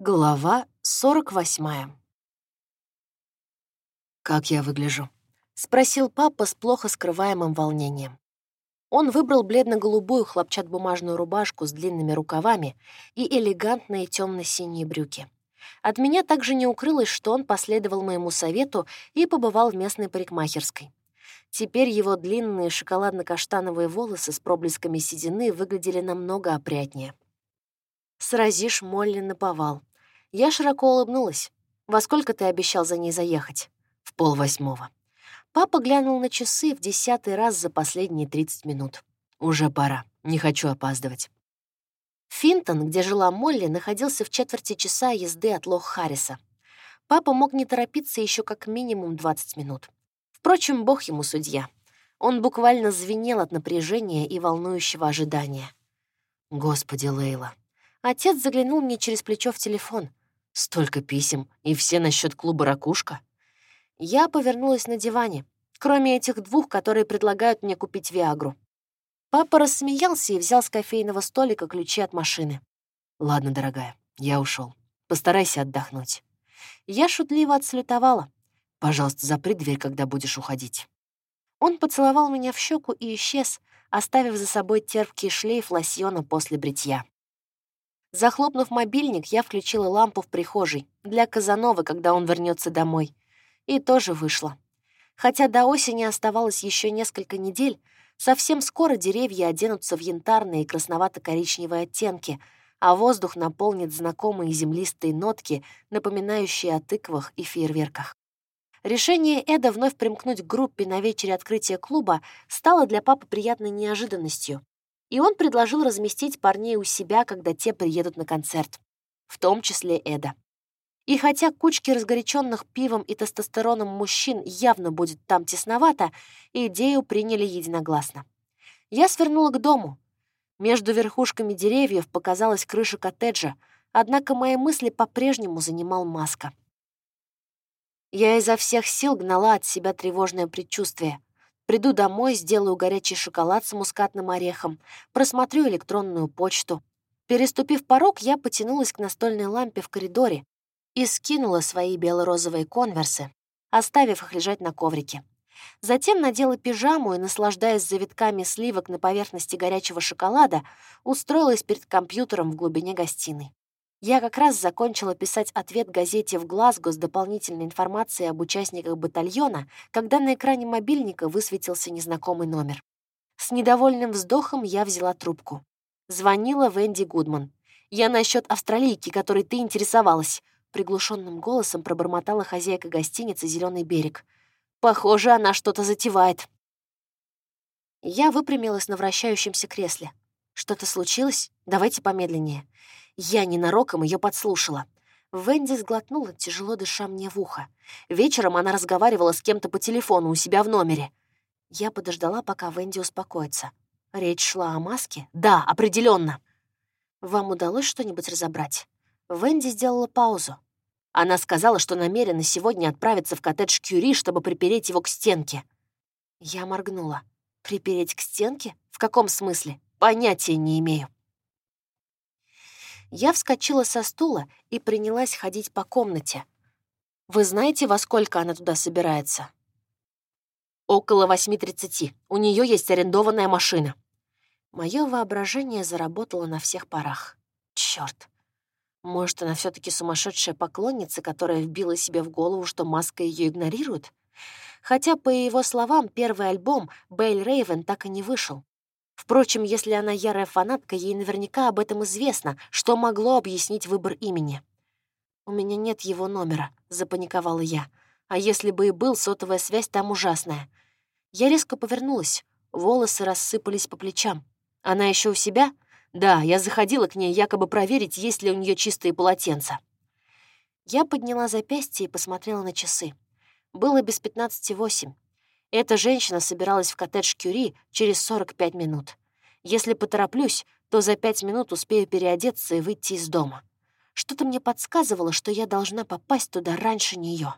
Глава 48. «Как я выгляжу?» — спросил папа с плохо скрываемым волнением. Он выбрал бледно-голубую хлопчат-бумажную рубашку с длинными рукавами и элегантные темно синие брюки. От меня также не укрылось, что он последовал моему совету и побывал в местной парикмахерской. Теперь его длинные шоколадно-каштановые волосы с проблесками седины выглядели намного опрятнее. «Сразишь Молли наповал», я широко улыбнулась. «Во сколько ты обещал за ней заехать?» «В полвосьмого». Папа глянул на часы в десятый раз за последние 30 минут. «Уже пора. Не хочу опаздывать». Финтон, где жила Молли, находился в четверти часа езды от Лох-Харриса. Папа мог не торопиться еще как минимум 20 минут. Впрочем, бог ему судья. Он буквально звенел от напряжения и волнующего ожидания. «Господи, Лейла!» Отец заглянул мне через плечо в телефон. Столько писем, и все насчет клуба «Ракушка». Я повернулась на диване, кроме этих двух, которые предлагают мне купить Виагру. Папа рассмеялся и взял с кофейного столика ключи от машины. «Ладно, дорогая, я ушел. Постарайся отдохнуть». Я шутливо отслютовала. «Пожалуйста, запри дверь, когда будешь уходить». Он поцеловал меня в щеку и исчез, оставив за собой терпкий шлейф лосьона после бритья. Захлопнув мобильник, я включила лампу в прихожей для Казановы, когда он вернется домой. И тоже вышла. Хотя до осени оставалось еще несколько недель, совсем скоро деревья оденутся в янтарные и красновато-коричневые оттенки, а воздух наполнит знакомые землистые нотки, напоминающие о тыквах и фейерверках. Решение Эда вновь примкнуть к группе на вечере открытия клуба стало для папы приятной неожиданностью и он предложил разместить парней у себя, когда те приедут на концерт, в том числе Эда. И хотя кучки разгоряченных пивом и тестостероном мужчин явно будет там тесновато, идею приняли единогласно. Я свернула к дому. Между верхушками деревьев показалась крыша коттеджа, однако мои мысли по-прежнему занимал маска. Я изо всех сил гнала от себя тревожное предчувствие — Приду домой, сделаю горячий шоколад с мускатным орехом, просмотрю электронную почту. Переступив порог, я потянулась к настольной лампе в коридоре и скинула свои бело-розовые конверсы, оставив их лежать на коврике. Затем надела пижаму и, наслаждаясь завитками сливок на поверхности горячего шоколада, устроилась перед компьютером в глубине гостиной. Я как раз закончила писать ответ газете в Глазго с дополнительной информацией об участниках батальона, когда на экране мобильника высветился незнакомый номер. С недовольным вздохом я взяла трубку. Звонила Венди Гудман. «Я насчет австралийки, которой ты интересовалась», приглушенным голосом пробормотала хозяйка гостиницы «Зеленый берег». «Похоже, она что-то затевает». Я выпрямилась на вращающемся кресле. «Что-то случилось? Давайте помедленнее. Я ненароком ее подслушала. Венди сглотнула, тяжело дыша мне в ухо. Вечером она разговаривала с кем-то по телефону у себя в номере. Я подождала, пока Венди успокоится. Речь шла о маске? Да, определенно. Вам удалось что-нибудь разобрать? Венди сделала паузу. Она сказала, что намерена сегодня отправиться в коттедж Кюри, чтобы припереть его к стенке. Я моргнула. Припереть к стенке? В каком смысле? Понятия не имею. Я вскочила со стула и принялась ходить по комнате. «Вы знаете, во сколько она туда собирается?» «Около 8.30. У нее есть арендованная машина». Мое воображение заработало на всех парах. Черт! Может, она все таки сумасшедшая поклонница, которая вбила себе в голову, что маска ее игнорирует? Хотя, по его словам, первый альбом «Бейл Рейвен» так и не вышел. Впрочем, если она ярая фанатка, ей наверняка об этом известно, что могло объяснить выбор имени. «У меня нет его номера», — запаниковала я. «А если бы и был, сотовая связь там ужасная». Я резко повернулась. Волосы рассыпались по плечам. «Она еще у себя?» «Да, я заходила к ней, якобы проверить, есть ли у нее чистые полотенца». Я подняла запястье и посмотрела на часы. Было без пятнадцати восемь. Эта женщина собиралась в коттедж Кюри через 45 минут. Если потороплюсь, то за пять минут успею переодеться и выйти из дома. Что-то мне подсказывало, что я должна попасть туда раньше нее.